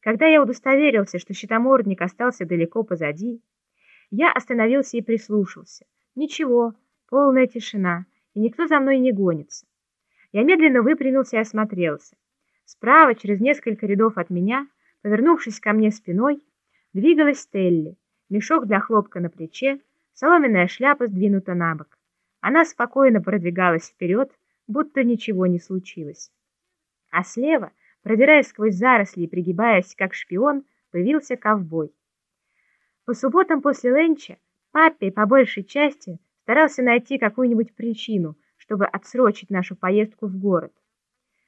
Когда я удостоверился, что щитомордник остался далеко позади, я остановился и прислушался. Ничего, полная тишина, и никто за мной не гонится. Я медленно выпрямился и осмотрелся. Справа, через несколько рядов от меня, повернувшись ко мне спиной, двигалась Телли, мешок для хлопка на плече, соломенная шляпа сдвинута на бок. Она спокойно продвигалась вперед, будто ничего не случилось. А слева, продираясь сквозь заросли и пригибаясь, как шпион, появился ковбой. По субботам после ленча папе по большей части старался найти какую-нибудь причину, чтобы отсрочить нашу поездку в город.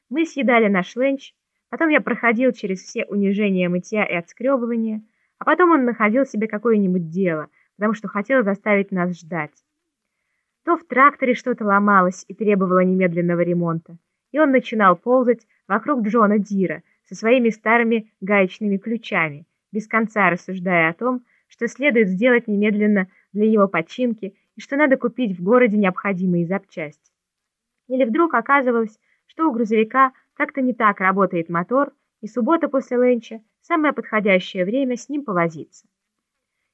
Мы съедали наш ленч, потом я проходил через все унижения мытья и отскребывания, а потом он находил себе какое-нибудь дело, потому что хотел заставить нас ждать. То в тракторе что-то ломалось и требовало немедленного ремонта, и он начинал ползать вокруг Джона Дира со своими старыми гаечными ключами, без конца рассуждая о том, что следует сделать немедленно для его починки и что надо купить в городе необходимые запчасти. Или вдруг оказывалось, что у грузовика как-то не так работает мотор, и суббота после ленча – самое подходящее время с ним повозиться.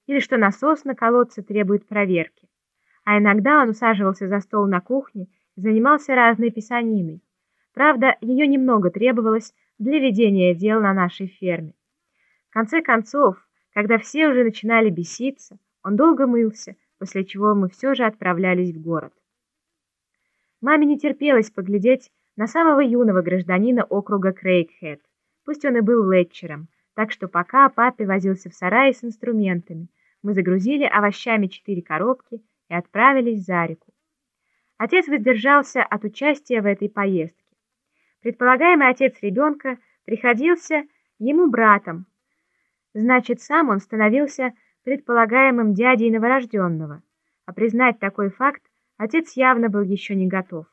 Или что насос на колодце требует проверки. А иногда он усаживался за стол на кухне и занимался разной писаниной. Правда, ее немного требовалось для ведения дел на нашей ферме. В конце концов, когда все уже начинали беситься, он долго мылся, после чего мы все же отправлялись в город. Маме не терпелось поглядеть на самого юного гражданина округа Крейгхед, пусть он и был летчером, так что пока папе возился в сарае с инструментами, мы загрузили овощами четыре коробки и отправились за реку. Отец воздержался от участия в этой поездке. Предполагаемый отец ребенка приходился ему братом, значит, сам он становился предполагаемым дядей новорожденного, а признать такой факт отец явно был еще не готов.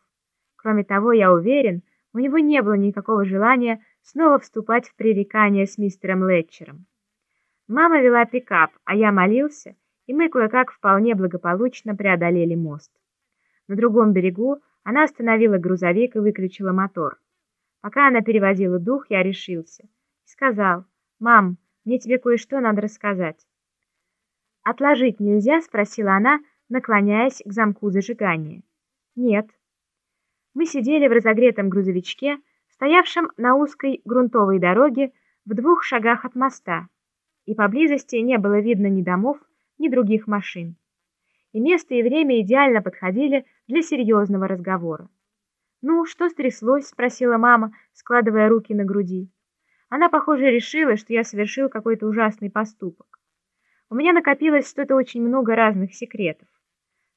Кроме того, я уверен, у него не было никакого желания снова вступать в пререкание с мистером Летчером. Мама вела пикап, а я молился, и мы кое-как вполне благополучно преодолели мост. На другом берегу она остановила грузовик и выключила мотор. Пока она переводила дух, я решился и сказал, «Мам, мне тебе кое-что надо рассказать». «Отложить нельзя?» — спросила она, наклоняясь к замку зажигания. «Нет». Мы сидели в разогретом грузовичке, стоявшем на узкой грунтовой дороге в двух шагах от моста, и поблизости не было видно ни домов, ни других машин. И место и время идеально подходили для серьезного разговора. «Ну, что стряслось?» — спросила мама, складывая руки на груди. Она, похоже, решила, что я совершил какой-то ужасный поступок. У меня накопилось что-то очень много разных секретов.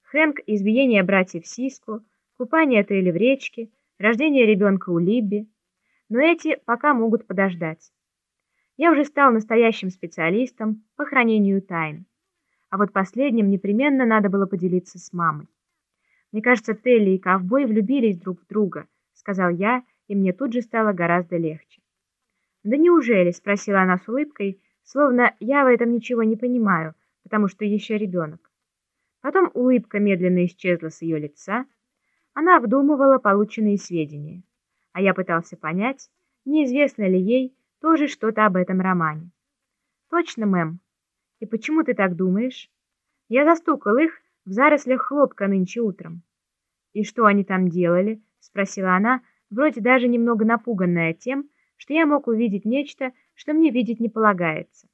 Хэнк, избиение братьев Сиску, купание Тейли в речке, рождение ребенка у Либби. Но эти пока могут подождать. Я уже стал настоящим специалистом по хранению тайн. А вот последним непременно надо было поделиться с мамой. «Мне кажется, Телли и ковбой влюбились друг в друга», — сказал я, и мне тут же стало гораздо легче. «Да неужели?» — спросила она с улыбкой, словно я в этом ничего не понимаю, потому что еще ребенок. Потом улыбка медленно исчезла с ее лица. Она обдумывала полученные сведения, а я пытался понять, неизвестно ли ей тоже что-то об этом романе. «Точно, мэм. И почему ты так думаешь?» Я застукал их в зарослях хлопка нынче утром. «И что они там делали?» — спросила она, вроде даже немного напуганная тем, что я мог увидеть нечто, что мне видеть не полагается.